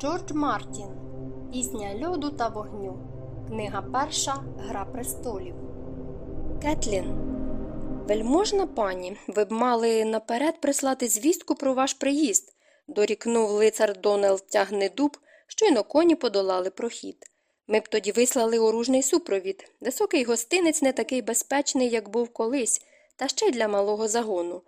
Джордж Мартін Пісня льоду та вогню. Книга перша Гра престолів. Кетлін. Вельможна пані, ви б мали наперед прислати звістку про ваш приїзд, дорікнув лицар Донел Тягнедуб, щойно коні подолали прохід. Ми б тоді вислали оружний супровід. Високий гостинець не такий безпечний, як був колись, та ще й для малого загону.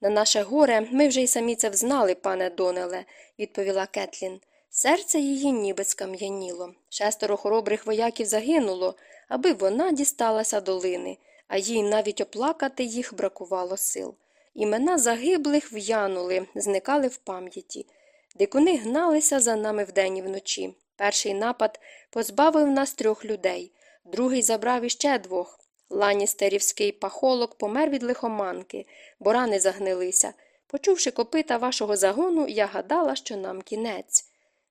На наше горе ми вже й самі це взнали, пане Донеле, відповіла Кетлін. Серце її ніби скам'яніло. Шестеро хоробрих вояків загинуло, аби вона дісталася долини, а їй навіть оплакати їх бракувало сил. Імена загиблих в'янули, зникали в пам'яті. Дикуни гналися за нами вдень і вночі. Перший напад позбавив нас трьох людей, другий забрав іще двох. Ланістерівський пахолок помер від лихоманки, бо рани загнилися. Почувши копита вашого загону, я гадала, що нам кінець.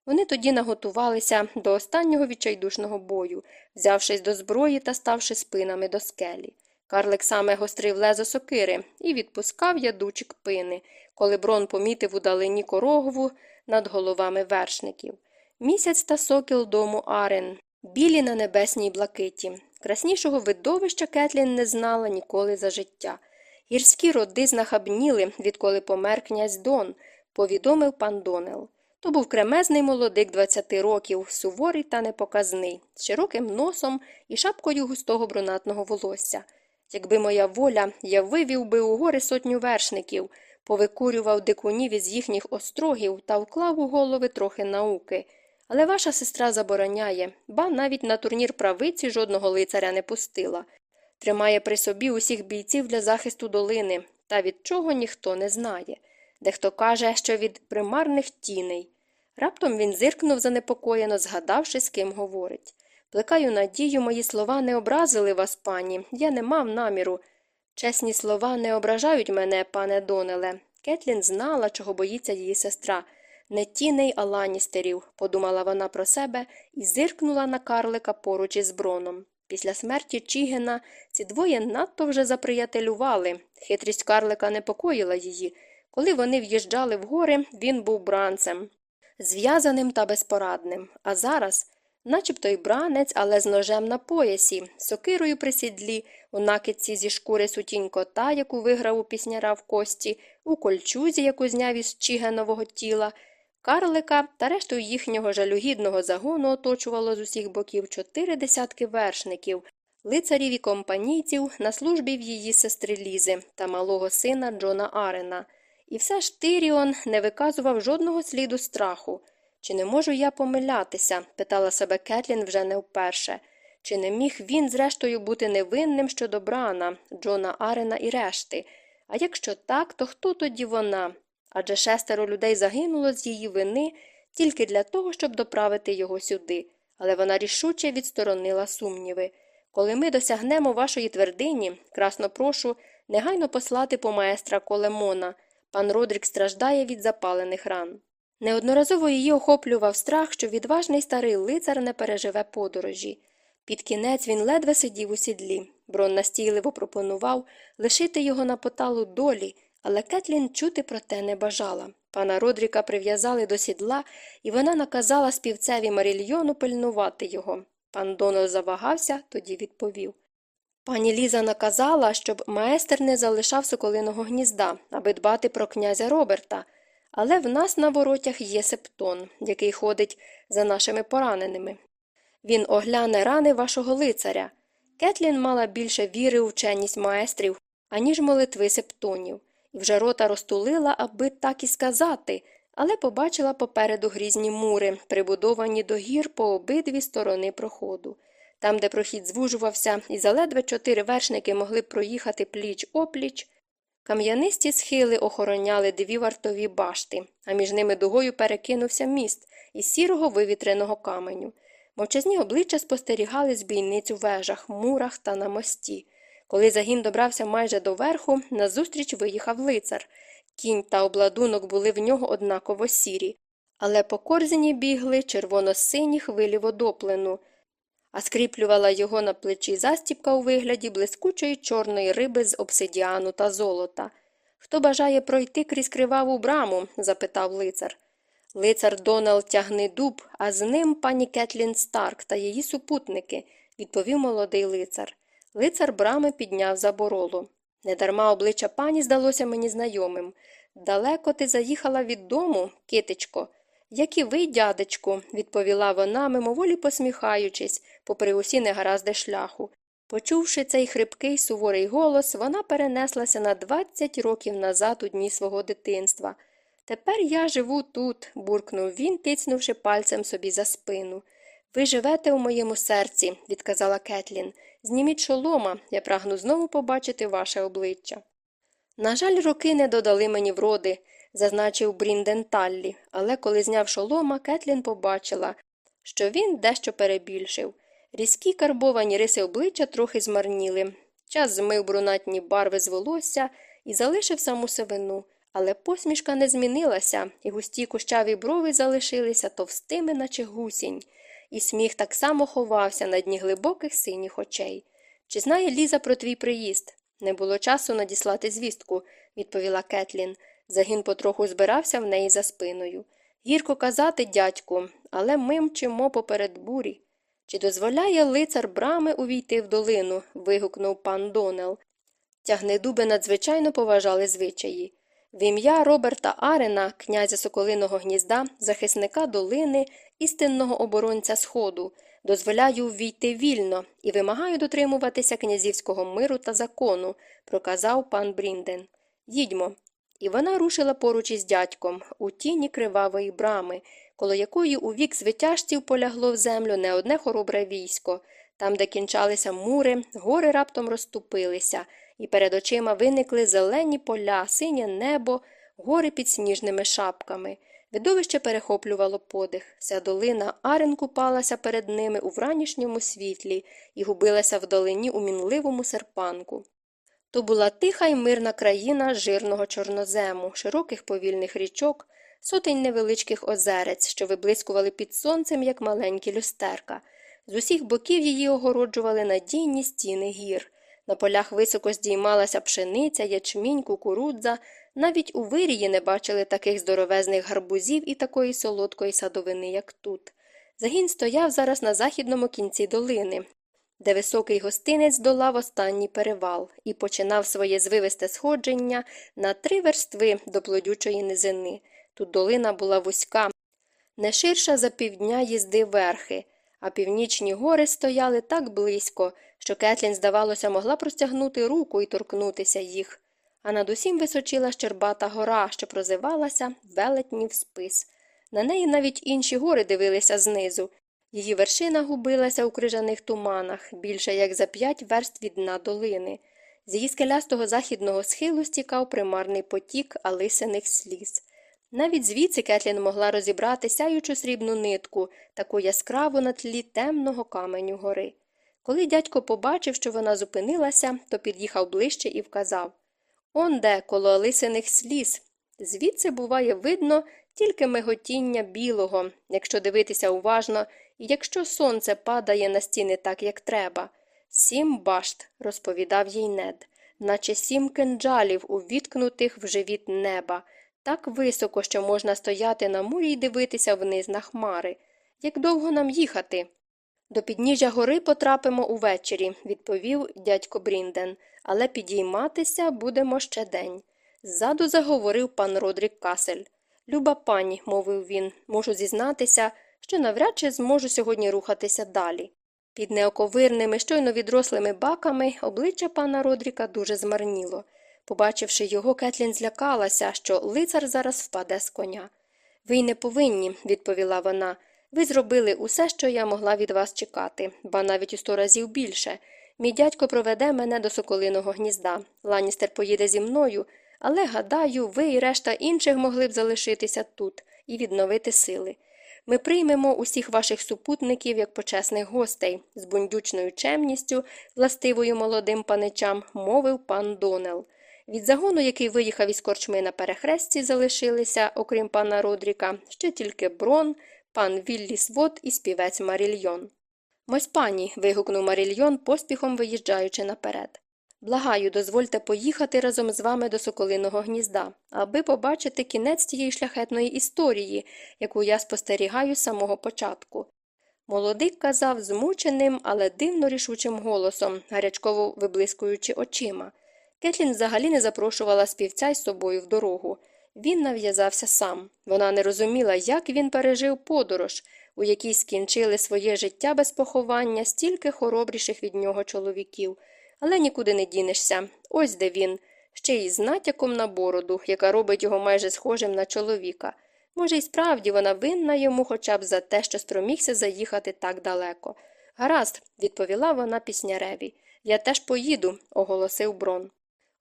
Вони тоді наготувалися до останнього відчайдушного бою, взявшись до зброї та ставши спинами до скелі. Карлик саме гострив лезо сокири і відпускав ядучі кпини, коли брон помітив у далині корогову над головами вершників. Місяць та сокіл дому Арен, білі на небесній блакиті. Краснішого видовища Кетлін не знала ніколи за життя. Гірські роди знахабніли, відколи помер князь Дон, повідомив пан Донел. То був кремезний молодик 20 років, суворий та непоказний, з широким носом і шапкою густого брунатного волосся. Якби моя воля, я вивів би у гори сотню вершників, повикурював дикунів із їхніх острогів та вклав у голови трохи науки. Але ваша сестра забороняє, ба навіть на турнір правиці жодного лицаря не пустила. Тримає при собі усіх бійців для захисту долини, та від чого ніхто не знає. Дехто каже, що від примарних тіней. Раптом він зиркнув занепокоєно, згадавши, з ким говорить. Плекаю надію, мої слова не образили вас, пані, я не мав наміру. Чесні слова не ображають мене, пане Донеле. Кетлін знала, чого боїться її сестра. Не тіней, а ланістерів, подумала вона про себе і зиркнула на карлика поруч із броном. Після смерті Чігена ці двоє надто вже заприятелювали. Хитрість карлика непокоїла її. Коли вони в'їжджали в гори, він був бранцем, зв'язаним та безпорадним. А зараз, начебто й бранець, але з ножем на поясі, сокирою при сідлі, у накидці зі шкури сутінь кота, яку виграв у пісняра в кості, у кольчузі, яку зняв із чігенового тіла, карлика та решту їхнього жалюгідного загону оточувало з усіх боків чотири десятки вершників, лицарів і компанійців на службі в її сестри Лізи та малого сина Джона Арена. І все ж Тиріон не виказував жодного сліду страху. Чи не можу я помилятися? питала себе Кетлін вже не вперше. Чи не міг він, зрештою, бути невинним щодо Брана, Джона Арена і решти? А якщо так, то хто тоді вона? Адже шестеро людей загинуло з її вини тільки для того, щоб доправити його сюди, але вона рішуче відсторонила сумніви. Коли ми досягнемо вашої твердині, красно прошу, негайно послати по маестра Колемона. Пан Родрік страждає від запалених ран. Неодноразово її охоплював страх, що відважний старий лицар не переживе подорожі. Під кінець він ледве сидів у сідлі. Брон настійливо пропонував лишити його на поталу долі, але Кетлін чути про те не бажала. Пана Родріка прив'язали до сідла, і вона наказала співцеві Марільйону пильнувати його. Пан Донал завагався, тоді відповів. Пані Ліза наказала, щоб маестер не залишав соколиного гнізда, аби дбати про князя Роберта, але в нас на воротях є септон, який ходить за нашими пораненими. Він огляне рани вашого лицаря. Кетлін мала більше віри у вченість маестрів, аніж молитви септонів, і вже рота розтулила, аби так і сказати, але побачила попереду грізні мури, прибудовані до гір по обидві сторони проходу. Там, де прохід звужувався, і заледве чотири вершники могли проїхати пліч опліч, кам'янисті схили охороняли дві вартові башти, а між ними дугою перекинувся міст із сірого вивітреного каменю. Мовчазні обличчя спостерігали збійницю в вежах, мурах та на мості. Коли загін добрався майже до верху, назустріч виїхав лицар. Кінь та обладунок були в нього однаково сірі, але по корзині бігли червоно-сині хвилі водоплену а скріплювала його на плечі застіпка у вигляді блискучої чорної риби з обсидіану та золота. Хто бажає пройти крізь криваву браму? запитав лицар. Лицар Донал тягни дуб, а з ним пані Кетлін Старк та її супутники, відповів молодий лицар. Лицар брами підняв заборолу. Недарма обличчя пані здалося мені знайомим. Далеко ти заїхала від дому, китечко. Як і ви, дядечку, відповіла вона, мимоволі посміхаючись, попри усі негаразди шляху. Почувши цей хрипкий суворий голос, вона перенеслася на 20 років назад у дні свого дитинства. Тепер я живу тут, буркнув він, тицнувши пальцем собі за спину. Ви живете у моєму серці, відказала Кетлін. Зніміть шолома, я прагну знову побачити ваше обличчя. На жаль, роки не додали мені вроди, зазначив Брінден Таллі, але коли зняв шолома, Кетлін побачила, що він дещо перебільшив. Різкі карбовані риси обличчя трохи змарніли. Час змив брунатні барви з волосся і залишив саму сивину, але посмішка не змінилася, і густі кущаві брови залишилися товстими, наче гусінь, і сміх так само ховався на дні глибоких синіх очей. Чи знає Ліза про твій приїзд? Не було часу надіслати звістку, відповіла Кетлін. Загін потроху збирався в неї за спиною. Гірко казати, дядьку, але ми мчимо поперед бурі. Чи дозволяє лицар брами увійти в долину? вигукнув пан Донел. Тягнедуби надзвичайно поважали звичаї. В ім'я Роберта Арена, князя Соколиного гнізда, захисника долини, істинного оборонця Сходу, дозволяю ввійти вільно і вимагаю дотримуватися князівського миру та закону, проказав пан Брінден. Їдьмо. І вона рушила поруч із дядьком, у тіні кривавої брами, коло якої у вік звитяжців полягло в землю не одне хоробре військо. Там, де кінчалися мури, гори раптом розступилися, і перед очима виникли зелені поля, синє небо, гори під сніжними шапками. Видовище перехоплювало подих. Вся долина арен купалася перед ними у вранішньому світлі і губилася вдалині у мінливому серпанку. То була тиха й мирна країна жирного чорнозему, широких повільних річок, сотень невеличких озерець, що виблискували під сонцем, як маленькі люстерка. З усіх боків її огороджували надійні стіни гір. На полях високо здіймалася пшениця, ячмінь, кукурудза. Навіть у вирії не бачили таких здоровезних гарбузів і такої солодкої садовини, як тут. Загін стояв зараз на західному кінці долини, де високий гостинець долав останній перевал і починав своє звивисте сходження на три верстви до плодючої низини. Тут долина була вузька, не ширша за півдня їзди верхи, а північні гори стояли так близько, що Кетлін, здавалося, могла простягнути руку і торкнутися їх. А над усім височила щербата гора, що прозивалася велетнів спис. На неї навіть інші гори дивилися знизу. Її вершина губилася у крижаних туманах, більше як за п'ять верст від дна долини. З її скелястого західного схилу стікав примарний потік алисиних сліз. Навіть звідси Кетлін могла розібрати сяючу срібну нитку, таку яскраву на тлі темного каменю гори. Коли дядько побачив, що вона зупинилася, то під'їхав ближче і вказав Он де, коло алисиних сліз. Звідси буває видно тільки миготіння білого, якщо дивитися уважно, якщо сонце падає на стіни так, як треба. Сім башт, розповідав їй нед, наче сім кинджалів, увіткнутих в живіт неба, так високо, що можна стояти на мурі й дивитися вниз на хмари. Як довго нам їхати? До підніжжя гори потрапимо увечері, відповів дядько Брінден, але підійматися будемо ще день. Ззаду заговорив пан Родрік Касель. Люба пані, мовив він, можу зізнатися, що навряд чи зможу сьогодні рухатися далі. Під неоковирними, щойно відрослими баками обличчя пана Родріка дуже змарніло. Побачивши його, Кетлін злякалася, що лицар зараз впаде з коня. Ви й не повинні, відповіла вона. Ви зробили усе, що я могла від вас чекати, ба навіть у сто разів більше. Мій дядько проведе мене до соколиного гнізда. Ланістер поїде зі мною, але, гадаю, ви і решта інших могли б залишитися тут і відновити сили. Ми приймемо усіх ваших супутників як почесних гостей, з бундючною чемністю, властивою молодим паничам, мовив пан Донел. Від загону, який виїхав із корчми на перехресті, залишилися, окрім пана Родріка, ще тільки брон, пан Віллі Свот і співець Марільйон. Мось пані. вигукнув Марільйон, поспіхом виїжджаючи наперед. Благаю, дозвольте поїхати разом з вами до соколиного гнізда, аби побачити кінець тієї шляхетної історії, яку я спостерігаю з самого початку. Молодик казав змученим, але дивно рішучим голосом, гарячково виблискуючи очима. Кетлін взагалі не запрошувала співця із собою в дорогу. Він нав'язався сам. Вона не розуміла, як він пережив подорож, у якій скінчили своє життя без поховання стільки хоробріших від нього чоловіків. Але нікуди не дінешся. Ось де він, ще й з натяком на бороду, яка робить його майже схожим на чоловіка. Може, і справді вона винна йому хоча б за те, що спромігся заїхати так далеко. Гаразд, відповіла вона пісняреві. Я теж поїду, оголосив Брон.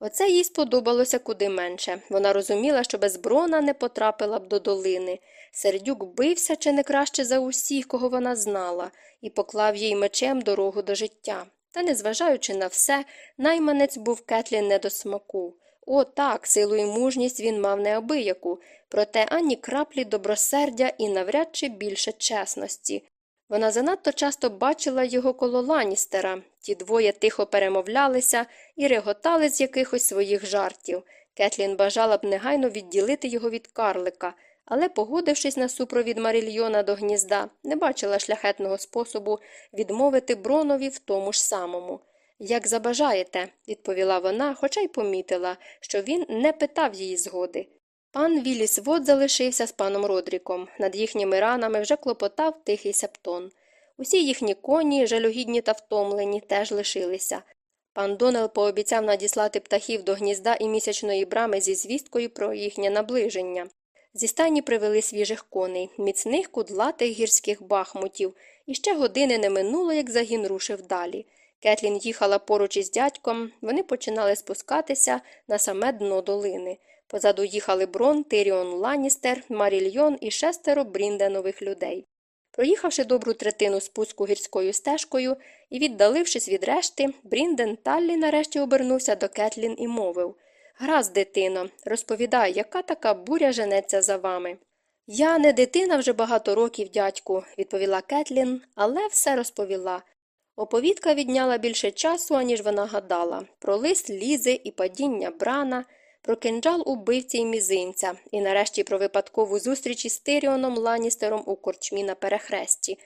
Оце їй сподобалося куди менше. Вона розуміла, що без брона не потрапила б до долини. Сердюк бився чи не краще за усіх, кого вона знала, і поклав їй мечем дорогу до життя. Та, незважаючи на все, найманець був Кетлін не до смаку. О, так, силу і мужність він мав неабияку, проте ані краплі добросердя і навряд чи більше чесності. Вона занадто часто бачила його коло Ланістера. Ті двоє тихо перемовлялися і реготали з якихось своїх жартів. Кетлін бажала б негайно відділити його від карлика, але, погодившись на супровід Марільйона до гнізда, не бачила шляхетного способу відмовити бронові в тому ж самому. Як забажаєте, відповіла вона, хоча й помітила, що він не питав її згоди. Пан Віліс Вод залишився з паном Родріком. Над їхніми ранами вже клопотав тихий септон. Усі їхні коні, жалюгідні та втомлені, теж лишилися. Пан Донел пообіцяв надіслати птахів до гнізда і місячної брами зі звісткою про їхнє наближення. Зі стайні привели свіжих коней, міцних кудлатих гірських бахмутів, і ще години не минуло, як загін рушив далі. Кетлін їхала поруч із дядьком, вони починали спускатися на саме дно долини. Позаду їхали Брон, Тиріон Ланністер, Марільйон і шестеро брінденових людей. Проїхавши добру третину спуску гірською стежкою і віддалившись від решти, Брінден Таллі нарешті обернувся до Кетлін і мовив Граз, дитино, розповідай, яка така буря женеться за вами. Я не дитина вже багато років, дядьку, відповіла Кетлін, але все розповіла. Оповідка відняла більше часу, аніж вона гадала, про лист лізи і падіння брана, про кинджал убивці й мізинця, і нарешті про випадкову зустріч із Тиріоном Ланістером у корчмі на перехресті.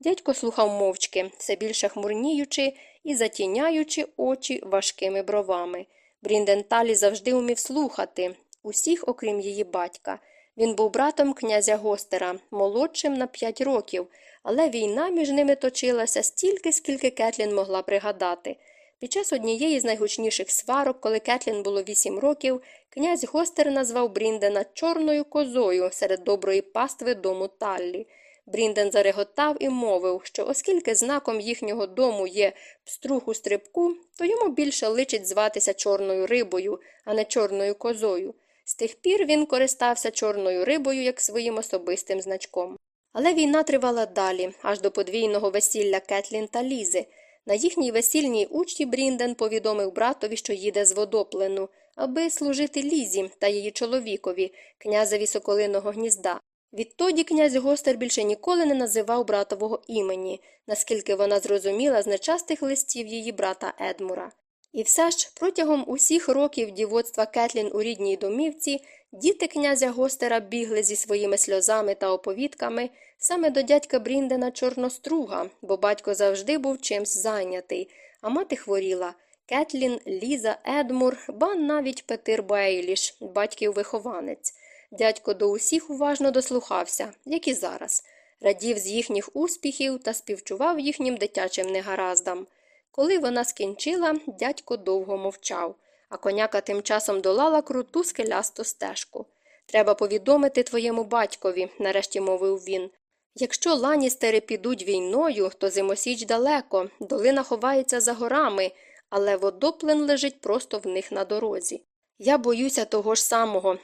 Дядько слухав мовчки, все більше хмурніючи і затіняючи очі важкими бровами. Брінденталі завжди умів слухати усіх, окрім її батька. Він був братом князя Гостера, молодшим на п'ять років, але війна між ними точилася стільки, скільки Кетлін могла пригадати. Під час однієї з найгучніших сварок, коли Кетлін було вісім років, князь Гостер назвав Бріндена чорною козою серед доброї пастви дому Таллі. Брінден зареготав і мовив, що оскільки знаком їхнього дому є пструх у стрибку, то йому більше личить зватися чорною рибою, а не чорною козою. З тих пір він користався чорною рибою як своїм особистим значком. Але війна тривала далі, аж до подвійного весілля Кетлін та Лізи. На їхній весільній учті Брінден повідомив братові, що їде з водоплену, аби служити Лізі та її чоловікові, князеві Соколиного гнізда. Відтоді князь Гостер більше ніколи не називав братового імені, наскільки вона зрозуміла з нечастих листів її брата Едмура. І все ж протягом усіх років дівоцтва Кетлін у рідній домівці діти князя Гостера бігли зі своїми сльозами та оповідками саме до дядька Бріндена Чорноструга, бо батько завжди був чимсь зайнятий, а мати хворіла. Кетлін, Ліза, Едмур, ба навіть Петир Бейліш, батьків вихованець. Дядько до усіх уважно дослухався, як і зараз, радів з їхніх успіхів та співчував їхнім дитячим негараздам. Коли вона скінчила, дядько довго мовчав, а коняка тим часом долала круту скелясту стежку. Треба повідомити твоєму батькові, нарешті мовив він. Якщо ланістери підуть війною, то зимосіч далеко, долина ховається за горами, але водоплен лежить просто в них на дорозі. Я боюся того ж самого,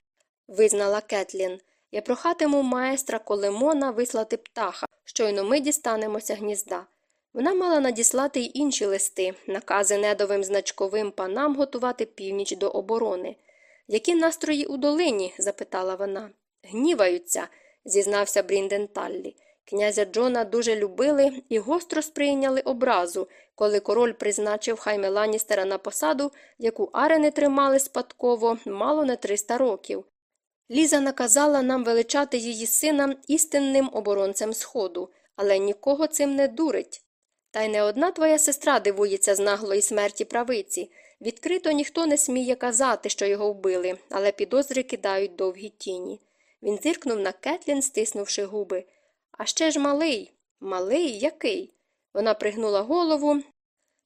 визнала Кетлін. Я прохатиму маестра Колемона вислати птаха, щойно ми дістанемося гнізда. Вона мала надіслати й інші листи, накази недовим значковим панам готувати північ до оборони. Які настрої у долині? запитала вона. Гніваються, зізнався Брінден Таллі. Князя Джона дуже любили і гостро сприйняли образу, коли король призначив Хайме Ланністера на посаду, яку арени тримали спадково мало не 300 років. Ліза наказала нам величати її сина істинним оборонцем Сходу, але нікого цим не дурить. Та й не одна твоя сестра дивується з наглої смерті правиці. Відкрито ніхто не сміє казати, що його вбили, але підозри кидають довгі тіні. Він зиркнув на Кетлін, стиснувши губи. А ще ж малий. Малий який? Вона пригнула голову,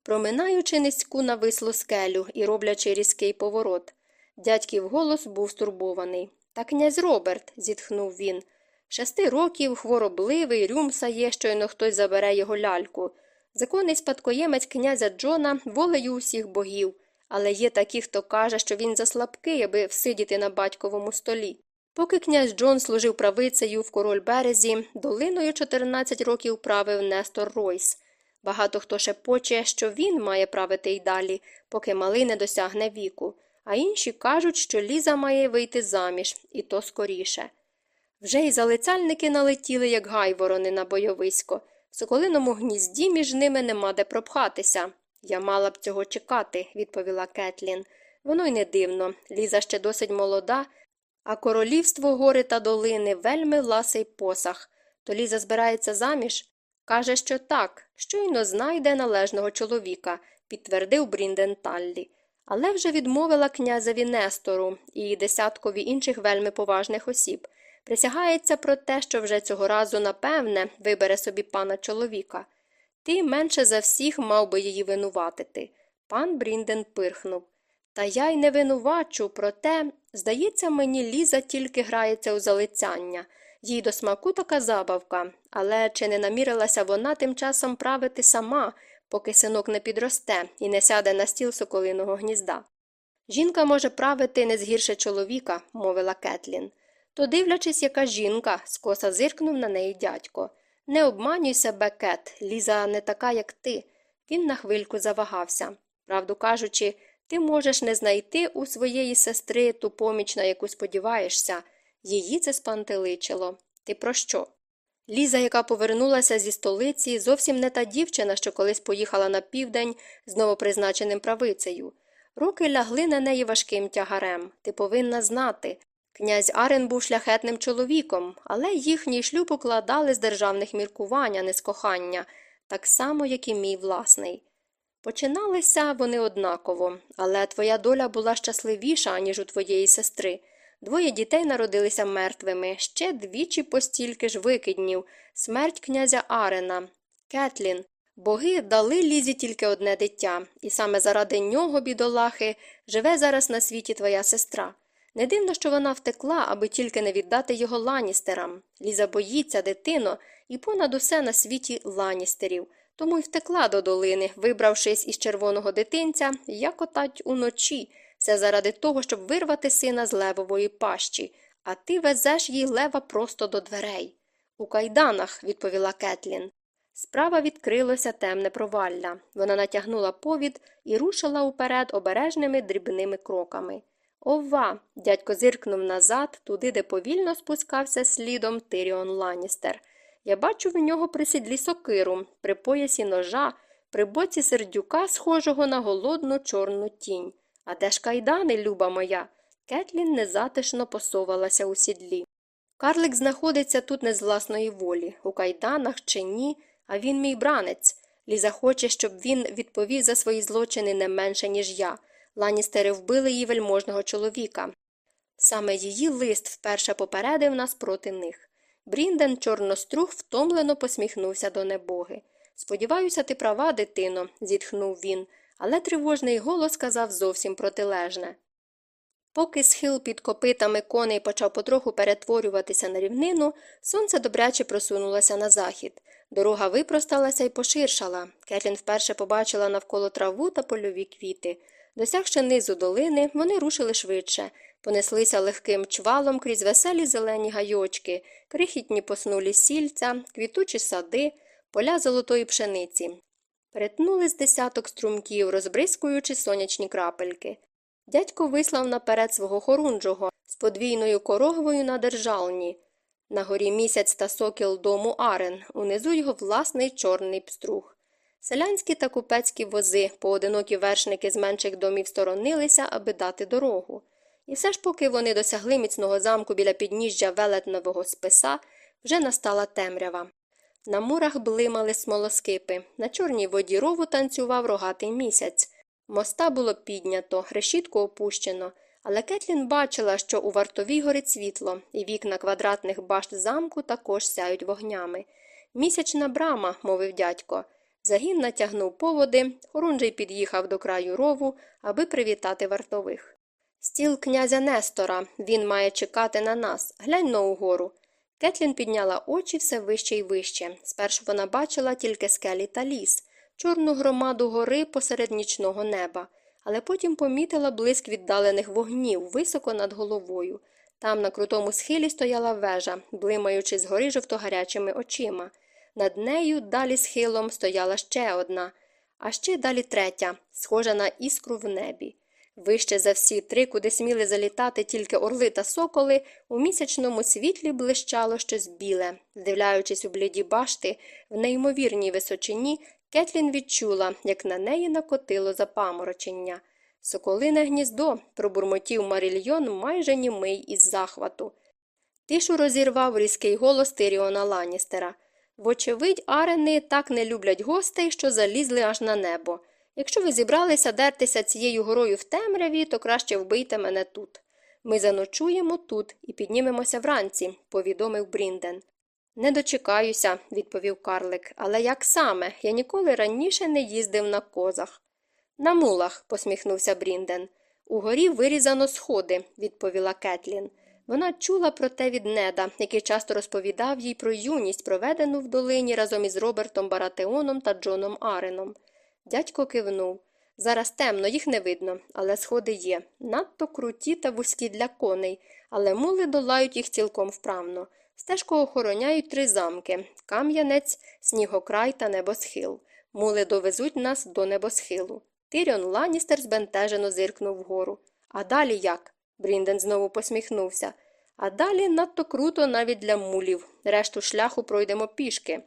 проминаючи низьку навислу скелю і роблячи різкий поворот. Дядьків голос був стурбований. Та князь Роберт, зітхнув він. Шести років, хворобливий, рюмсає, щойно хтось забере його ляльку. Законний спадкоємець князя Джона волею усіх богів, але є такі, хто каже, що він заслабкий, аби всидіти на батьковому столі. Поки князь Джон служив правицею в король березі, долиною 14 років правив Нестор Ройс. Багато хто шепоче, що він має правити й далі, поки малий не досягне віку, а інші кажуть, що Ліза має вийти заміж, і то скоріше. Вже й залицяльники налетіли, як гайворони на бойовисько. В соколиному гнізді між ними нема де пропхатися. Я мала б цього чекати, відповіла Кетлін. Воно й не дивно. Ліза ще досить молода, а королівство гори та долини вельми ласий посах. То Ліза збирається заміж? Каже, що так, щойно знайде належного чоловіка, підтвердив Брінден Таллі. Але вже відмовила князеві Нестору і десяткові інших вельми поважних осіб. Присягається про те, що вже цього разу, напевне, вибере собі пана чоловіка. Ти менше за всіх мав би її винуватити. Пан Брінден пирхнув. Та я й не винувачу, проте, здається, мені Ліза тільки грається у залицяння. Їй до смаку така забавка, але чи не намірилася вона тим часом правити сама, поки синок не підросте і не сяде на стіл соколиного гнізда? Жінка може правити не згірше чоловіка, мовила Кетлін. То, дивлячись, яка жінка, скоса зиркнув на неї дядько. Не обманюй себе, Кет, Ліза не така, як ти. Він на хвильку завагався. Правду кажучи, ти можеш не знайти у своєї сестри ту поміч, на яку сподіваєшся. Її це спантеличило. Ти про що? Ліза, яка повернулася зі столиці, зовсім не та дівчина, що колись поїхала на південь з новопризначеним правицею. Руки лягли на неї важким тягарем. Ти повинна знати. Князь Арен був шляхетним чоловіком, але їхній шлюб укладали з державних міркувань, а не з кохання, так само, як і мій власний. Починалися вони однаково, але твоя доля була щасливіша, ніж у твоєї сестри. Двоє дітей народилися мертвими, ще двічі постільки ж викиднів, смерть князя Арена, Кетлін. Боги дали лізі тільки одне дитя, і саме заради нього, бідолахи, живе зараз на світі твоя сестра. Не дивно, що вона втекла, аби тільки не віддати його ланістерам. Ліза боїться, дитино, і понад усе на світі ланістерів, тому й втекла до долини, вибравшись із червоного дитинця, як отать уночі, все заради того, щоб вирвати сина з левової пащі, а ти везеш їй лева просто до дверей. У кайданах, відповіла Кетлін. Справа відкрилося темне провалля. Вона натягнула повід і рушила уперед обережними дрібними кроками. Ова. дядько зиркнув назад, туди, де повільно спускався слідом Тиріон Ланністер. Я бачу в нього при сідлі сокиру, при поясі ножа, при боці сердюка, схожого на голодну чорну тінь. А де ж кайдани, люба моя? Кетлін незатишно посовалася у сідлі. Карлик знаходиться тут не з власної волі, у кайданах чи ні, а він мій бранець. Ліза хоче, щоб він відповів за свої злочини не менше, ніж я. Ланістери вбили її вельможного чоловіка. Саме її лист вперше попередив нас проти них. Брінден чорнострух втомлено посміхнувся до небоги. Сподіваюся, ти права, дитино, зітхнув він, але тривожний голос сказав зовсім протилежне. Поки схил під копитами коней почав потроху перетворюватися на рівнину, сонце добряче просунулося на захід. Дорога випросталася і поширшала. Кетлін вперше побачила навколо траву та польові квіти. Досягши низу долини, вони рушили швидше, понеслися легким чвалом крізь веселі зелені гайочки, крихітні поснулі сільця, квітучі сади, поля золотої пшениці. Перетнули з десяток струмків, розбризкуючи сонячні крапельки. Дядько вислав наперед свого хорунжого з подвійною корогвою на держалні. На горі місяць та сокіл дому Арен, унизу його власний чорний пструг. Селянські та купецькі вози, поодинокі вершники з менших домів сторонилися, аби дати дорогу. І все ж, поки вони досягли міцного замку біля підніжжя велетнового списа, вже настала темрява. На мурах блимали смолоскипи, на чорній воді рову танцював рогатий місяць. Моста було піднято, решітку опущено, але Кетлін бачила, що у вартовій горить світло, і вікна квадратних башт замку також сяють вогнями. Місячна брама, мовив дядько. Загін натягнув поводи, Хорунжий під'їхав до краю рову, аби привітати вартових. Стіл князя Нестора, він має чекати на нас. Глянь на угору. Кетлін підняла очі все вище і вище. Спершу вона бачила тільки скелі та ліс, чорну громаду гори посеред нічного неба, але потім помітила блиск віддалених вогнів високо над головою. Там на крутому схилі стояла вежа, блимаючи згори жовтогарячими очима. Над нею далі схилом стояла ще одна, а ще далі третя, схожа на іскру в небі. Вище за всі три, куди сміли залітати тільки орли та соколи, у місячному світлі блищало щось біле. Вдивляючись у бліді башти, в неймовірній височині, Кетлін відчула, як на неї накотило запаморочення. Соколине гніздо, пробурмотів Марільйон майже німий із захвату. Тишу розірвав різкий голос Тиріона Ланністера. Вочевидь, арени так не люблять гостей, що залізли аж на небо. Якщо ви зібралися дертися цією горою в темряві, то краще вбийте мене тут. Ми заночуємо тут і піднімемося вранці, повідомив Брінден. Не дочекаюся, відповів карлик, але як саме? Я ніколи раніше не їздив на козах. На мулах, посміхнувся Брінден. Угорі вирізано сходи, відповіла Кетлін. Вона чула про те від неда, який часто розповідав їй про юність, проведену в долині разом із Робертом Баратеоном та Джоном Ареном. Дядько кивнув. Зараз темно, їх не видно, але сходи є. Надто круті та вузькі для коней, але мули долають їх цілком вправно. Стежку охороняють три замки Кам'янець, Снігокрай та Небосхил. Мули довезуть нас до небосхилу. Тиріон Ланністер збентежено зиркнув вгору. А далі як? Брінден знову посміхнувся. А далі надто круто навіть для мулів. Решту шляху пройдемо пішки.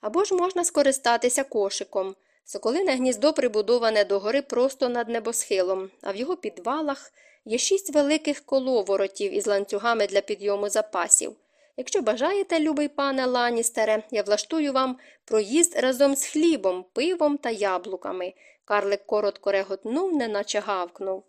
Або ж можна скористатися кошиком. Соколине гніздо прибудоване догори просто над небосхилом, а в його підвалах є шість великих коловоротів із ланцюгами для підйому запасів. Якщо бажаєте, любий пане Ланістере, я влаштую вам проїзд разом з хлібом, пивом та яблуками. Карлик коротко реготнув, неначе гавкнув.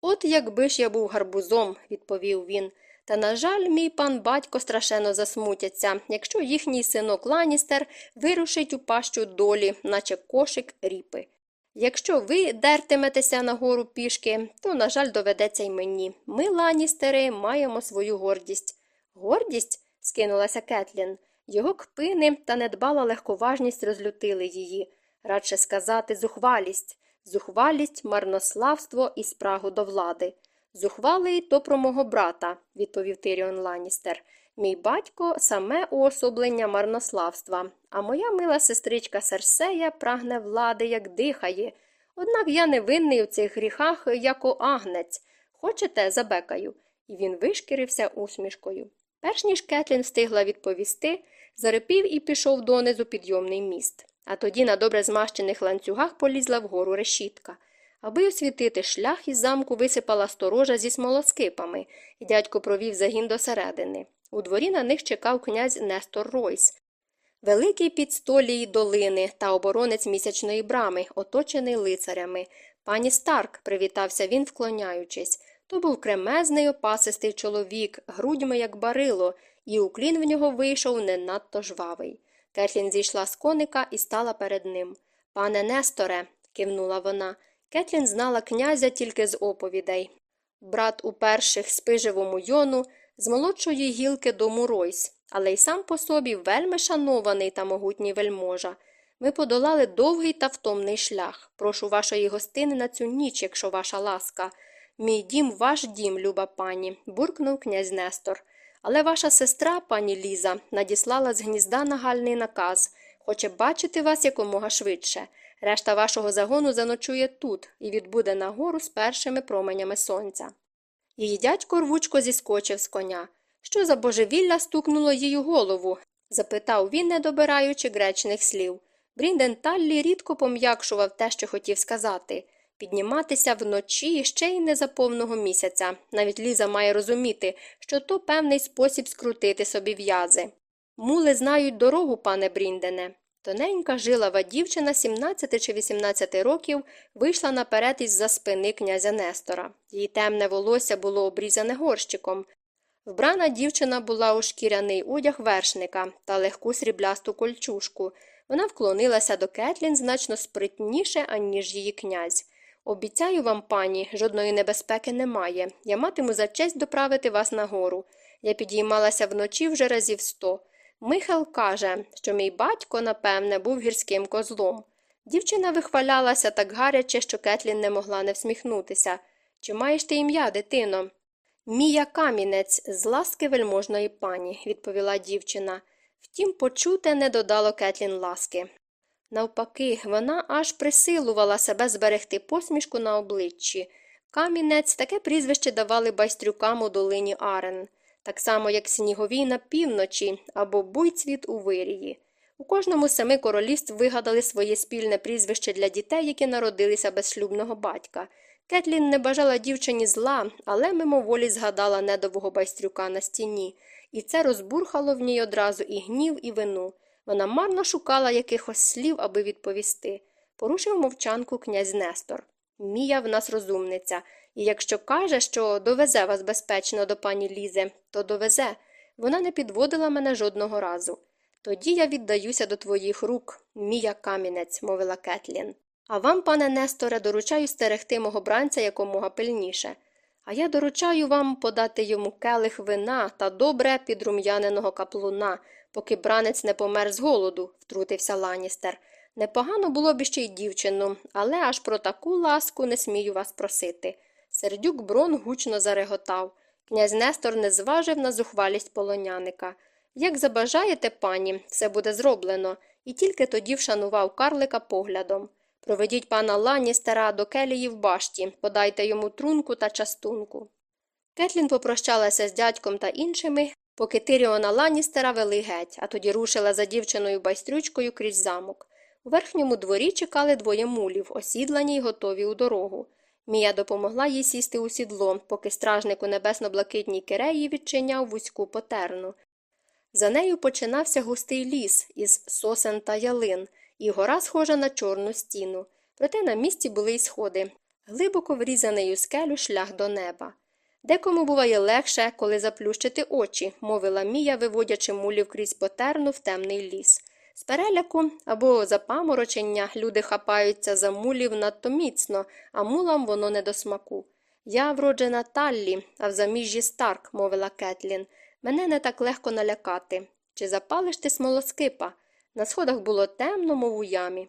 От якби ж я був гарбузом, відповів він. Та, на жаль, мій пан батько страшенно засмутяться, якщо їхній синок Ланістер вирушить у пащу долі, наче кошик ріпи. Якщо ви дертиметеся на гору пішки, то, на жаль, доведеться й мені. Ми, Ланістери, маємо свою гордість. Гордість? скинулася Кетлін. Його кпини та недбала легковажність розлютили її, радше сказати, зухвалість, зухвалість, марнославство і спрагу до влади. Зухвалий то про мого брата, відповів Тиріон Ланністер. Мій батько саме уособлення марнославства, а моя мила сестричка Серсея прагне влади, як дихає. Однак я не винний у цих гріхах, як у агнець. Хочете, забекаю. І він вишкірився усмішкою. Перш ніж Кетлін встигла відповісти, зарипів і пішов донизу підйомний міст. А тоді на добре змащених ланцюгах полізла вгору решітка. Аби освітити шлях, із замку висипала сторожа зі смолоскипами, і дядько провів загін до середини. У дворі на них чекав князь Нестор Ройс, великий підстолій долини та оборонець місячної брами, оточений лицарями. Пані Старк, привітався він, вклоняючись. То був кремезний опасистий чоловік, грудьми, як барило, і уклін в нього вийшов не надто жвавий. Кетлін зійшла з коника і стала перед ним. Пане Несторе, кивнула вона. Кетлін знала князя тільки з оповідей. Брат у перших спижевому йону, з молодшої гілки дому Ройс, але й сам по собі вельми шанований та могутній вельможа. Ми подолали довгий та втомний шлях. Прошу вашої гостини на цю ніч, якщо ваша ласка. Мій дім ваш дім, люба пані, буркнув князь Нестор. Але ваша сестра, пані Ліза, надіслала з гнізда нагальний наказ хоче бачити вас якомога швидше. Решта вашого загону заночує тут і відбуде нагору з першими променями сонця. Її дядько рвучко зіскочив з коня. Що за божевілля стукнуло їй голову? запитав він, не добираючи гречних слів. Брінден Таллі рідко пом'якшував те, що хотів сказати. Підніматися вночі ще й не за повного місяця. Навіть Ліза має розуміти, що то певний спосіб скрутити собі в'язи. Мули знають дорогу, пане Бріндене. Тоненька жилава дівчина 17 чи 18 років вийшла наперед із за спини князя Нестора. Її темне волосся було обрізане горщиком. Вбрана дівчина була у шкіряний одяг вершника та легку сріблясту кольчушку. Вона вклонилася до Кетлін значно спритніше, аніж її князь. Обіцяю вам, пані, жодної небезпеки немає. Я матиму за честь доправити вас нагору. Я підіймалася вночі вже разів сто. Михал каже, що мій батько, напевне, був гірським козлом. Дівчина вихвалялася так гаряче, що Кетлін не могла не всміхнутися. Чи маєш ти ім'я, дитино? Мія камінець з ласки вельможної пані, відповіла дівчина. Втім, почуте не додало Кетлін ласки. Навпаки, вона аж присилувала себе зберегти посмішку на обличчі. Камінець таке прізвище давали байстрюкам у долині Арен, так само, як сніговій на півночі або буйцвіт у вирії. У кожному семи королівств вигадали своє спільне прізвище для дітей, які народилися без шлюбного батька. Кетлін не бажала дівчині зла, але мимоволі згадала недового байстрюка на стіні, і це розбурхало в ній одразу і гнів, і вину. Вона марно шукала якихось слів, аби відповісти. Порушив мовчанку князь Нестор. Мія в нас розумниця, і якщо каже, що довезе вас безпечно до пані Лізи, то довезе. Вона не підводила мене жодного разу. Тоді я віддаюся до твоїх рук, мія камінець, мовила Кетлін. А вам, пане Несторе, доручаю стерегти мого бранця якомога пильніше. А я доручаю вам подати йому келих вина та добре підрум'яненого каплуна, поки бранець не помер з голоду, втрутився Ланістер. Непогано було б іще й дівчину, але аж про таку ласку не смію вас просити. Сердюк Брон гучно зареготав. Князь Нестор не зважив на зухвалість полоняника. Як забажаєте, пані, все буде зроблено, і тільки тоді вшанував карлика поглядом. Проведіть пана Ланністера до келії в башті, подайте йому трунку та частунку. Кетлін попрощалася з дядьком та іншими, поки Тиріона Ланністера вели геть, а тоді рушила за дівчиною байстрючкою крізь замок. У верхньому дворі чекали двоє мулів, осідлані й готові у дорогу. Мія допомогла їй сісти у сідло, поки стражник у небесно-блакитній киреї відчиняв вузьку потерну. За нею починався густий ліс із сосен та ялин, і гора схожа на чорну стіну. Проте на місці були й сходи, глибоко врізаний у скелю шлях до неба. Декому буває легше, коли заплющити очі, мовила Мія, виводячи мулів крізь потерну в темний ліс. З переляку або запаморочення люди хапаються за мулів надто міцно, а мулам воно не до смаку. Я вроджена Таллі, а в заміжжі Старк, мовила Кетлін. Мене не так легко налякати. Чи запалиш ти смолоскипа? На сходах було темно, мов у ямі.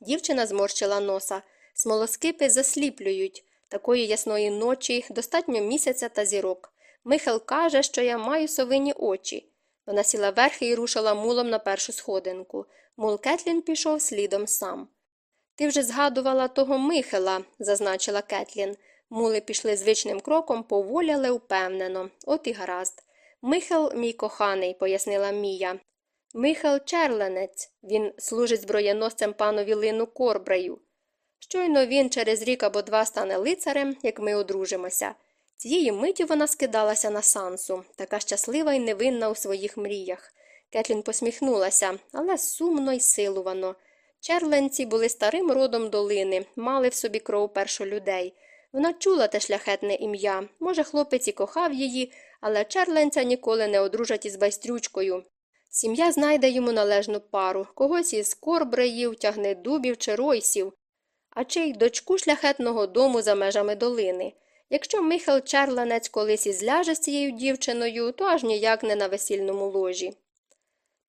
Дівчина зморщила носа. Смолоскипи засліплюють. Такої ясної ночі достатньо місяця та зірок. Михел каже, що я маю совині очі. Вона сіла верхи і рушила мулом на першу сходинку. Мул Кетлін пішов слідом сам. Ти вже згадувала того Михела, зазначила Кетлін. Мули пішли звичним кроком поволі, але впевнено. От і гаразд. Михел, мій коханий, пояснила Мія. Михел черленець. Він служить зброєносцем панові лину Корбрею. Щойно він через рік або два стане лицарем, як ми одружимося. Цієї миті вона скидалася на сансу, така щаслива і невинна у своїх мріях. Кетлін посміхнулася, але сумно й силувано. Черленці були старим родом долини, мали в собі кров першолюдей. Вона чула те шляхетне ім'я. Може, хлопець і кохав її, але черленця ніколи не одружать із байстрючкою. Сім'я знайде йому належну пару, когось із корбреїв, тягнедубів чи ройсів, а чи й дочку шляхетного дому за межами долини. Якщо Михал Чарланець колись і зляже з цією дівчиною, то аж ніяк не на весільному ложі.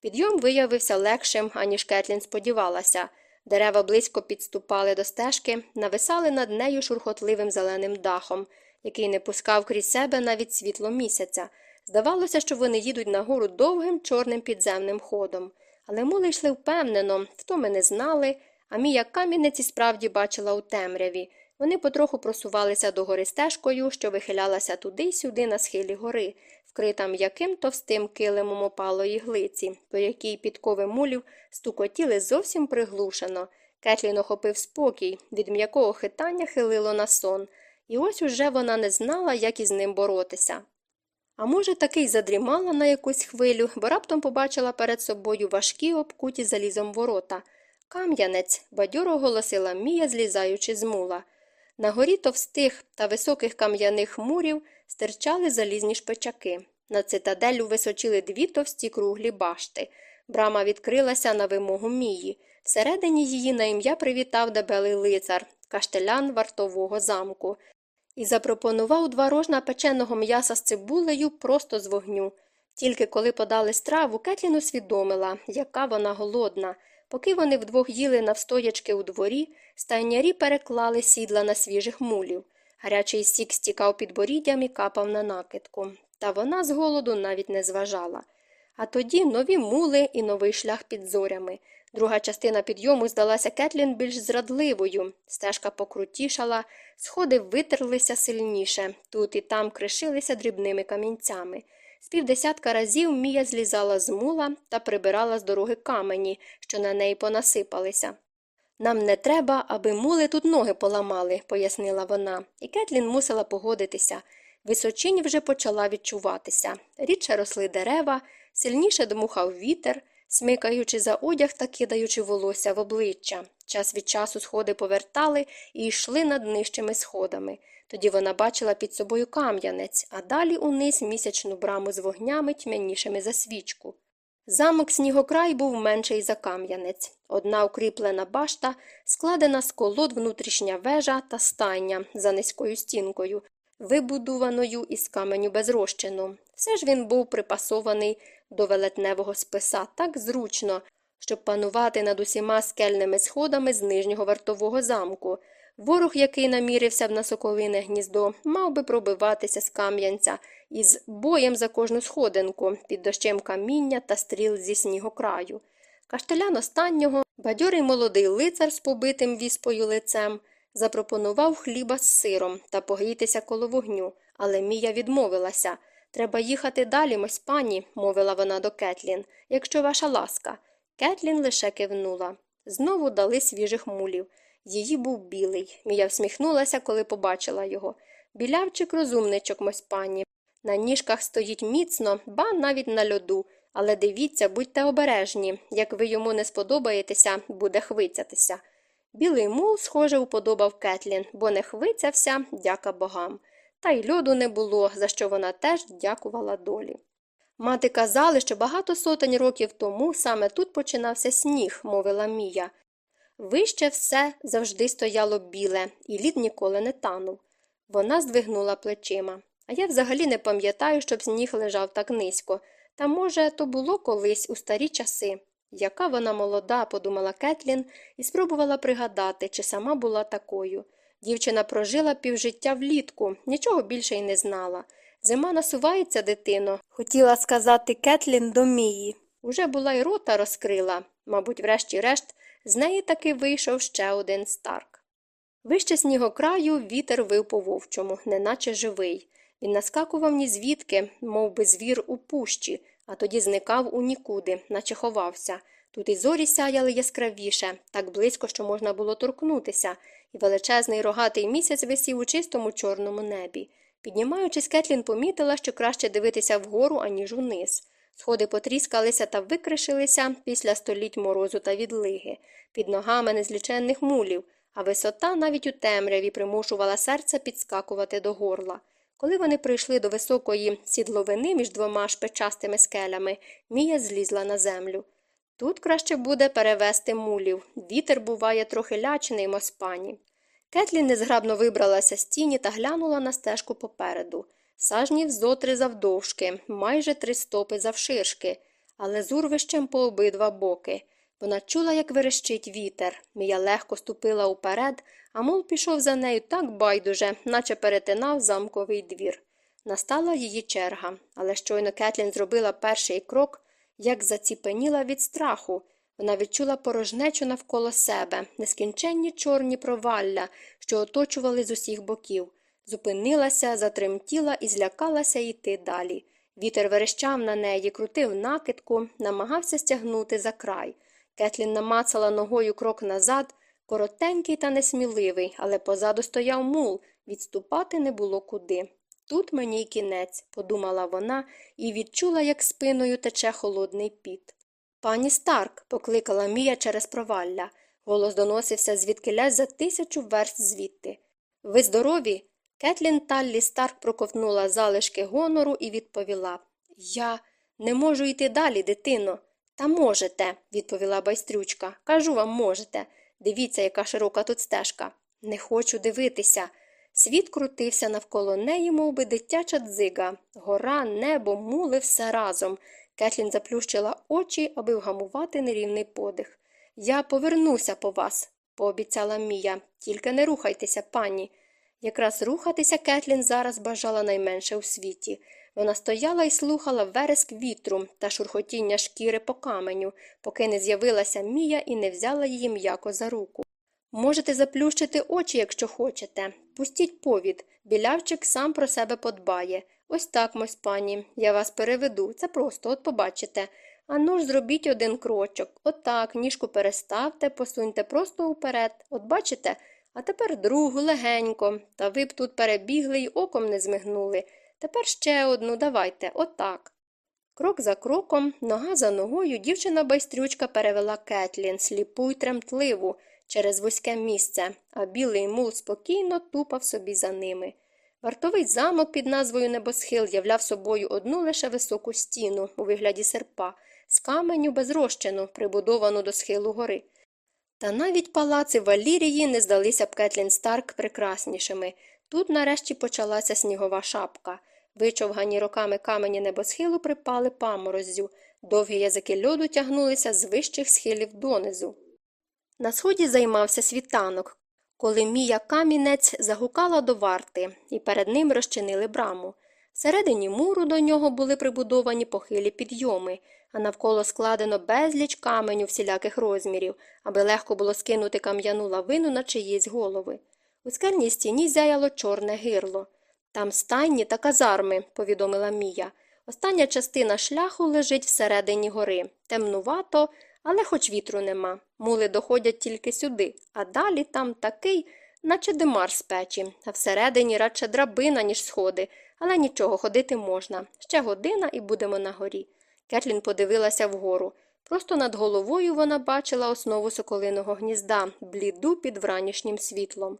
Підйом виявився легшим, аніж Кетлін сподівалася. Дерева близько підступали до стежки, нависали над нею шурхотливим зеленим дахом, який не пускав крізь себе навіть світло місяця. Здавалося, що вони їдуть нагору довгим чорним підземним ходом. Але мули йшли впевнено, втоми не знали, а мія камінець і справді бачила у темряві. Вони потроху просувалися до гори стежкою, що вихилялася туди й сюди на схилі гори, вкрита м'яким товстим килимом опалої глиці, по якій підкови мулів стукотіли зовсім приглушено. Кетлін охопив спокій, від м'якого хитання хилило на сон, і ось уже вона не знала, як із ним боротися. А може, таки й задрімала на якусь хвилю, бо раптом побачила перед собою важкі обкуті залізом ворота. Кам'янець, бадьоро оголосила Мія, злізаючи з мула. На горі товстих та високих кам'яних мурів стирчали залізні шпичаки. На цитаделю височили дві товсті круглі башти. Брама відкрилася на вимогу Мії. Всередині її на ім'я привітав дебелий лицар, каштелян вартового замку, і запропонував два рожна печеного м'яса з цибулею просто з вогню. Тільки коли подали страву, Кетлін усвідомила, яка вона голодна. Поки вони вдвох їли навстоячки у дворі, стайнярі переклали сідла на свіжих мулів. Гарячий сік стікав під боріддям і капав на накидку. Та вона з голоду навіть не зважала. А тоді нові мули і новий шлях під зорями. Друга частина підйому здалася Кетлін більш зрадливою. Стежка покрутішала, сходи витерлися сильніше, тут і там кришилися дрібними камінцями. З півдесятка разів Мія злізала з мула та прибирала з дороги камені, що на неї понасипалися. Нам не треба, аби мули тут ноги поламали, пояснила вона, і Кетлін мусила погодитися. Височинь вже почала відчуватися. Рідше росли дерева, сильніше дмухав вітер, смикаючи за одяг та кидаючи волосся в обличчя. Час від часу сходи повертали і йшли над нижчими сходами. Тоді вона бачила під собою кам'янець, а далі униз місячну браму з вогнями тьмянішими за свічку. Замок снігокрай був менший за кам'янець. Одна укріплена башта, складена з колод внутрішня вежа та стайня за низькою стінкою, вибудованою із каменю без розчину. Все ж він був припасований до велетневого списа так зручно, щоб панувати над усіма скельними сходами з нижнього вартового замку. Ворог, який намірився в на соколине гніздо, мав би пробиватися з кам'янця із боєм за кожну сходинку під дощем каміння та стріл зі снігокраю. Каштелян останнього, бадьорий молодий лицар з побитим віспою лицем, запропонував хліба з сиром та погрітися коло вогню, але Мія відмовилася. Треба їхати далі, мось пані, мовила вона до Кетлін, якщо ваша ласка. Кетлін лише кивнула. Знову дали свіжих мулів. Її був білий. Мія всміхнулася, коли побачила його. Білявчик розумничок, мось пані. На ніжках стоїть міцно, ба навіть на льоду. Але дивіться, будьте обережні. Як ви йому не сподобаєтеся, буде хвицятися. Білий мул, схоже, уподобав Кетлін, бо не хвицявся, дяка богам. Та й льоду не було, за що вона теж дякувала долі. Мати казали, що багато сотень років тому саме тут починався сніг, мовила Мія. Вище все завжди стояло біле, і лід ніколи не танув. Вона здвигнула плечима. А я взагалі не пам'ятаю, щоб сніг лежав так низько. Та, може, то було колись у старі часи. Яка вона молода, подумала Кетлін, і спробувала пригадати, чи сама була такою. Дівчина прожила півжиття влітку, нічого більше й не знала. Зима насувається, дитино, хотіла сказати Кетлін до Мії. Уже була й рота розкрила. Мабуть, врешті-решт, з неї таки вийшов ще один старк. Вище снігокраю вітер вив по вовчому, неначе живий. Він наскакував ні звідки, мов би звір у пущі, а тоді зникав у нікуди, наче ховався. Тут і зорі сяяли яскравіше, так близько, що можна було торкнутися, і величезний рогатий місяць висів у чистому чорному небі. Піднімаючись, Кетлін помітила, що краще дивитися вгору, аніж униз. Сходи потріскалися та викришилися після століть морозу та відлиги, під ногами незліченних мулів, а висота навіть у темряві примушувала серце підскакувати до горла. Коли вони прийшли до високої сідловини між двома шпичастими скелями, Мія злізла на землю. Тут краще буде перевести мулів. Вітер буває трохи лячний моспані. Кетлін незграбно вибралася з тіні та глянула на стежку попереду. Сажнів зо три завдовжки, майже три стопи завширшки, але з урвищем по обидва боки. Вона чула, як верещить вітер. Мія легко ступила уперед, а мул пішов за нею так байдуже, наче перетинав замковий двір. Настала її черга, але щойно Кетлін зробила перший крок, як заціпеніла від страху. Вона відчула порожнечу навколо себе, нескінченні чорні провалля, що оточували з усіх боків. Зупинилася, затремтіла і злякалася йти далі. Вітер верещав на неї, крутив накидку, намагався стягнути за край. Кетлін намацала ногою крок назад, коротенький та несміливий, але позаду стояв мул, відступати не було куди. Тут мені й кінець, подумала вона і відчула, як спиною тече холодний піт. Пані Старк, покликала Мія через провалля. Голос доносився звідкилясь за тисячу верст звідти. Ви здорові? Кетлін Таллі Старк проковтнула залишки гонору і відповіла Я не можу йти далі, дитино. Та можете, відповіла байстрючка. Кажу вам, можете. Дивіться, яка широка тут стежка. Не хочу дивитися. Світ крутився навколо неї, мов би дитяча дзига. Гора, небо, мули все разом. Кетлін заплющила очі, аби вгамувати нерівний подих. Я повернуся по вас, пообіцяла Мія. Тільки не рухайтеся, пані. Якраз рухатися Кетлін зараз бажала найменше у світі. Вона стояла і слухала вереск вітру та шурхотіння шкіри по каменю, поки не з'явилася Мія і не взяла її м'яко за руку. Можете заплющити очі, якщо хочете. Пустіть повід, білявчик сам про себе подбає. Ось так, мось пані, я вас переведу. Це просто, от побачите. Ану ж зробіть один крочок. Отак, ніжку переставте, посуньте просто уперед. От бачите? А тепер другу, легенько. Та ви б тут перебігли й оком не змигнули. Тепер ще одну, давайте, отак. Крок за кроком, нога за ногою, дівчина байстрючка перевела Кетлін, сліпу й тремтливу, через вузьке місце, а білий мул спокійно тупав собі за ними. Вартовий замок під назвою Небосхил являв собою одну лише високу стіну у вигляді серпа, з каменю безрозчину, прибудовану до схилу гори. Та навіть палаци Валірії не здалися б Кетлін Старк прекраснішими. Тут нарешті почалася снігова шапка. Вичовгані роками камені небосхилу припали памороззю, довгі язики льоду тягнулися з вищих схилів донизу. На сході займався світанок, коли Мія Камінець загукала до варти, і перед ним розчинили браму. Всередині муру до нього були прибудовані похилі підйоми, а навколо складено безліч каменю всіляких розмірів, аби легко було скинути кам'яну лавину на чиїсь голови. У скельній стіні зяяло чорне гирло. Там стайні та казарми, повідомила Мія. Остання частина шляху лежить всередині гори. Темнувато, але хоч вітру нема. Мули доходять тільки сюди, а далі там такий, наче димар з печі, а всередині радше драбина, ніж сходи, але нічого, ходити можна. Ще година і будемо на горі. Кетлін подивилася вгору. Просто над головою вона бачила основу соколиного гнізда, бліду під вранішнім світлом.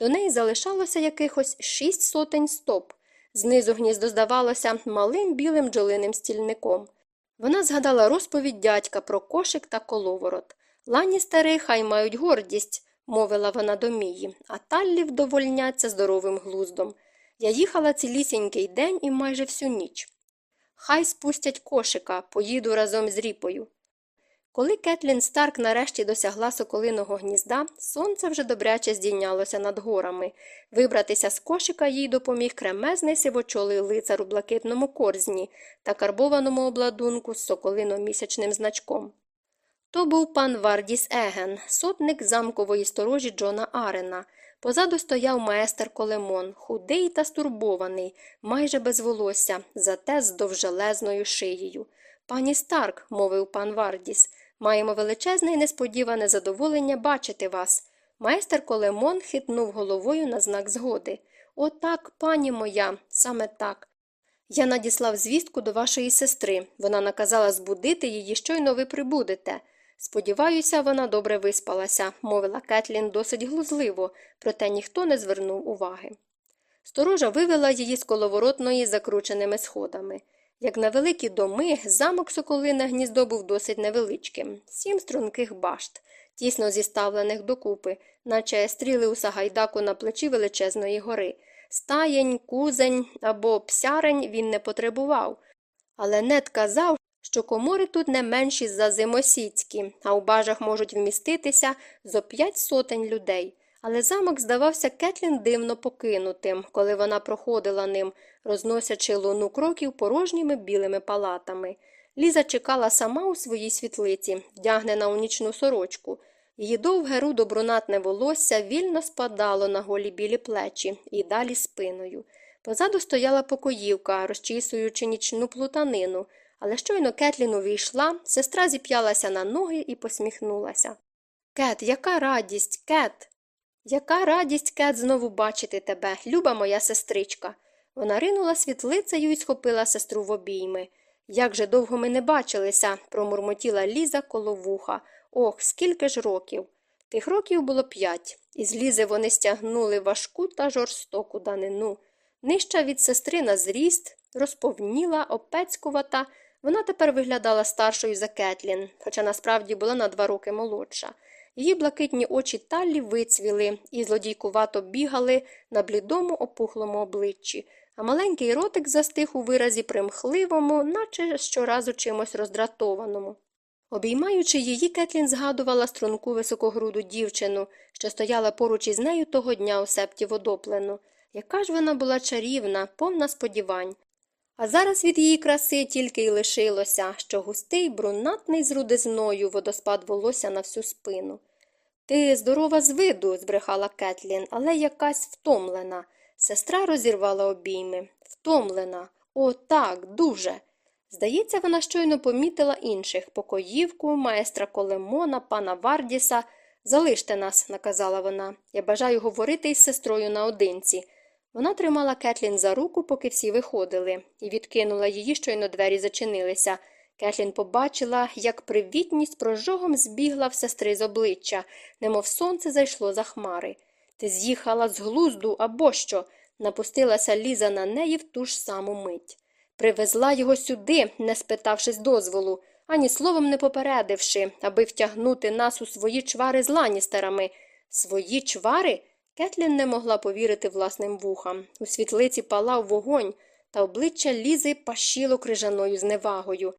До неї залишалося якихось шість сотень стоп. Знизу гніздо здавалося малим білим бджолиним стільником. Вона згадала розповідь дядька про кошик та коловорот. Лані старий хай мають гордість, мовила вона до Мії, а таллі вдовольняться здоровим глуздом. Я їхала цілісінький день і майже всю ніч. Хай спустять кошика, поїду разом з ріпою. Коли Кетлін Старк нарешті досягла соколиного гнізда, сонце вже добряче здійнялося над горами. Вибратися з кошика їй допоміг кремезний сивочолий лицар у блакитному корзні та карбованому обладунку з соколино-місячним значком. То був пан Вардіс Еген, сотник замкової сторожі Джона Арена. Позаду стояв маестер Колемон, худий та стурбований, майже без волосся, зате з довжелезною шиєю. Пані Старк, мовив пан Вардіс, маємо величезне і несподіване задоволення бачити вас. Майстер Колемон хитнув головою на знак згоди. Отак, пані моя, саме так. Я надіслав звістку до вашої сестри. Вона наказала збудити її, щойно ви прибудете. Сподіваюся, вона добре виспалася, мовила Кетлін досить глузливо, проте ніхто не звернув уваги. Сторожа вивела її з коловоротної закрученими сходами. Як на великі доми, замок Соколине гніздо був досить невеличким, сім струнких башт, тісно зіставлених докупи, наче стріли у сагайдаку на плечі величезної гори. Стаєнь, кузень або псярень він не потребував. Але нед казав, що комори тут не менші за зимосіцькі, а у бажах можуть вміститися зо п'ять сотень людей. Але замок здавався Кетлін дивно покинутим, коли вона проходила ним, розносячи луну кроків порожніми білими палатами. Ліза чекала сама у своїй світлиці, вдягнена у нічну сорочку. Її довге рудо брунатне волосся вільно спадало на голі білі плечі і далі спиною. Позаду стояла покоївка, розчісуючи нічну плутанину, але щойно Кетлін увійшла, сестра зіп'ялася на ноги і посміхнулася. Кет, яка радість, Кет. Яка радість, Кет, знову бачити тебе, люба моя сестричка. Вона ринула світлицею і схопила сестру в обійми. Як же довго ми не бачилися, промурмотіла Ліза коло вуха. Ох, скільки ж років. Тих років було п'ять, і з Лізи вони стягнули важку та жорстоку данину. Нижча від сестри на зріст, розповніла, опецькувата, вона тепер виглядала старшою за Кетлін, хоча насправді була на два роки молодша. Її блакитні очі таллі вицвіли і злодійкувато бігали на блідому опухлому обличчі, а маленький ротик застиг у виразі примхливому, наче щоразу чимось роздратованому. Обіймаючи її, Кетлін згадувала струнку високогруду дівчину, що стояла поруч із нею того дня у септі водоплену. Яка ж вона була чарівна, повна сподівань. А зараз від її краси тільки й лишилося, що густий, брунатний з рудизною водоспад волосся на всю спину. Ти здорова з виду, збрехала Кетлін, але якась втомлена. Сестра розірвала обійми. Втомлена. О, так, дуже. Здається, вона щойно помітила інших покоївку, маестра Колемона, пана Вардіса. Залиште нас, наказала вона. Я бажаю говорити із сестрою наодинці. Вона тримала Кетлін за руку, поки всі виходили, і відкинула її, щойно двері зачинилися. Кетлін побачила, як привітність прожогом збігла в сестри з обличчя, немов сонце зайшло за хмари. Ти з'їхала з глузду або що? напустилася Ліза на неї в ту ж саму мить. Привезла його сюди, не спитавшись дозволу, ані словом не попередивши, аби втягнути нас у свої чвари з ланістерами. Свої чвари? Кетлін не могла повірити власним вухам. У світлиці палав вогонь, та обличчя Лізи пащило крижаною зневагою.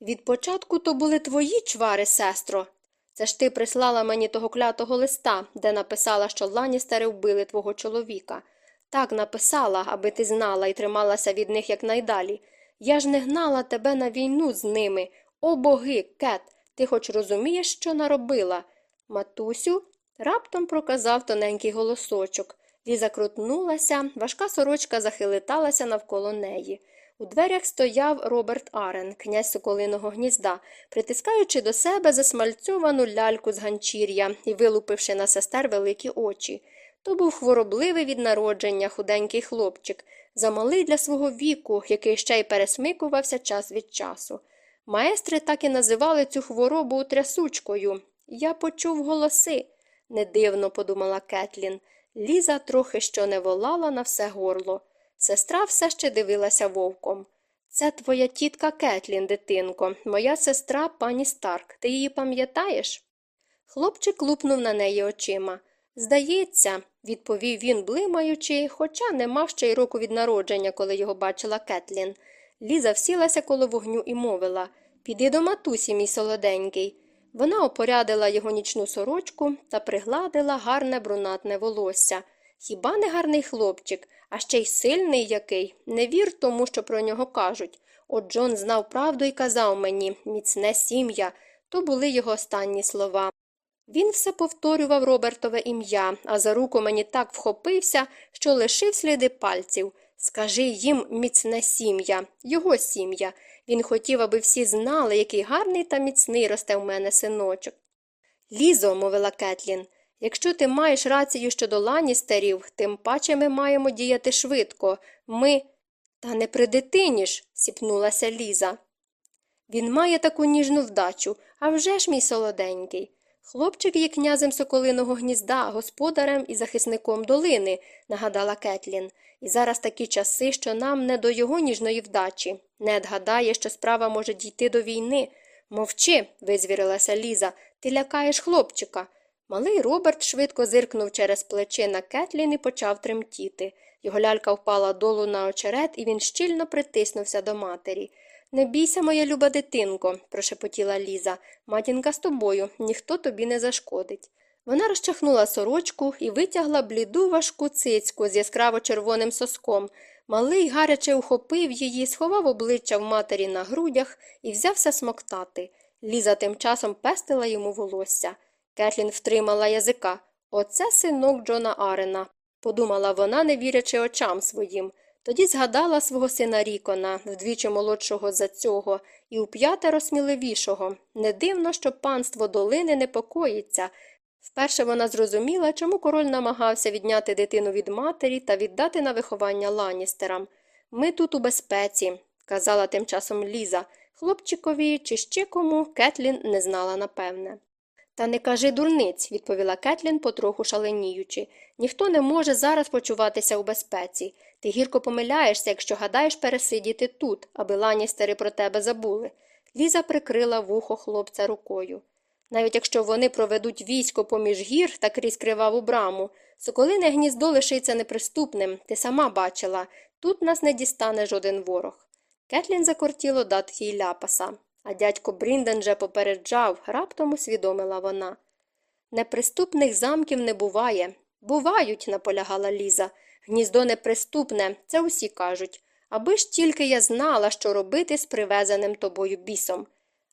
Від початку то були твої чвари, сестро. Це ж ти прислала мені того клятого листа, де написала, що ланістери вбили твого чоловіка. Так написала, аби ти знала і трималася від них якнайдалі. Я ж не гнала тебе на війну з ними. О боги, Кет, ти хоч розумієш, що наробила? Матусю, раптом проказав тоненький голосочок. Ліза крутнулася, важка сорочка захилиталася навколо неї. У дверях стояв Роберт Арен, князь соколиного гнізда, притискаючи до себе засмальцьовану ляльку з ганчір'я і вилупивши на сестер великі очі. То був хворобливий від народження худенький хлопчик, замалий для свого віку, який ще й пересмикувався час від часу. Маестри так і називали цю хворобу трясучкою. Я почув голоси, не дивно подумала Кетлін. Ліза трохи що не волала на все горло. Сестра все ще дивилася вовком. Це твоя тітка Кетлін, дитинко, моя сестра пані Старк. Ти її пам'ятаєш? Хлопчик лупнув на неї очима. Здається, відповів він, блимаючи, хоча не мав ще й року від народження, коли його бачила Кетлін. Ліза всілася коло вогню і мовила Піди до матусі, мій солоденький. Вона опорядила його нічну сорочку та пригладила гарне брунатне волосся. Хіба не гарний хлопчик, а ще й сильний який. Не вір тому, що про нього кажуть. От Джон знав правду і казав мені міцне сім'я. То були його останні слова. Він все повторював Робертове ім'я, а за руку мені так вхопився, що лишив сліди пальців. Скажи їм міцне сім'я, його сім'я. Він хотів, аби всі знали, який гарний та міцний росте в мене синочок. Лізо, мовила Кетлін, якщо ти маєш рацію щодо ланістерів, тим паче ми маємо діяти швидко. Ми. Та не при дитині ж, сіпнулася Ліза. Він має таку ніжну вдачу, а вже ж мій солоденький. Хлопчик є князем соколиного гнізда, господарем і захисником долини, нагадала Кетлін. І зараз такі часи, що нам не до його ніжної вдачі. Нед гадає, що справа може дійти до війни. Мовчи, визвірилася Ліза, ти лякаєш хлопчика. Малий Роберт швидко зиркнув через плече на Кетлін і почав тремтіти. Його лялька впала долу на очерет, і він щільно притиснувся до матері. Не бійся, моя люба дитинко, прошепотіла Ліза. Матінка з тобою, ніхто тобі не зашкодить. Вона розчахнула сорочку і витягла бліду важку цицьку з яскраво червоним соском. Малий гаряче ухопив її, сховав обличчя в матері на грудях і взявся смоктати. Ліза тим часом пестила йому волосся. Кетлін втримала язика. Оце синок Джона Арена, подумала вона, не вірячи очам своїм. Тоді згадала свого сина Рікона, вдвічі молодшого за цього, і уп'ятеро сміливішого. Не дивно, що панство долини непокоїться. Вперше вона зрозуміла, чому король намагався відняти дитину від матері та віддати на виховання ланістерам. Ми тут у безпеці, казала тим часом Ліза. Хлопчикові чи ще кому Кетлін не знала напевне. Та не кажи дурниць, відповіла Кетлін, потроху шаленіючи. Ніхто не може зараз почуватися у безпеці. Ти гірко помиляєшся, якщо гадаєш пересидіти тут, аби ланістери про тебе забули. Ліза прикрила вухо хлопця рукою. Навіть якщо вони проведуть військо поміж гір та крізь криваву браму, соколине гніздо лишиться неприступним, ти сама бачила, тут нас не дістане жоден ворог. Кетлін закортіло дати їй ляпаса, а дядько Брінден же попереджав, раптом усвідомила вона. Неприступних замків не буває. Бувають, наполягала Ліза. Гніздо неприступне, це усі кажуть. Аби ж тільки я знала, що робити з привезеним тобою бісом.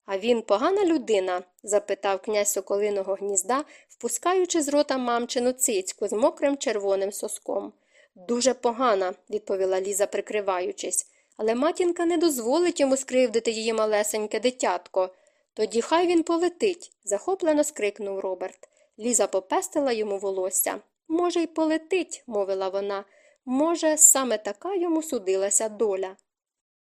А він погана людина? запитав князь соколиного гнізда, впускаючи з рота мамчину цицьку з мокрим червоним соском. Дуже погана, відповіла Ліза, прикриваючись, але матінка не дозволить йому скривдити її малесеньке дитятко. Тоді хай він полетить, захоплено скрикнув Роберт. Ліза попестила йому волосся. Може, й полетить, мовила вона. Може, саме така йому судилася доля.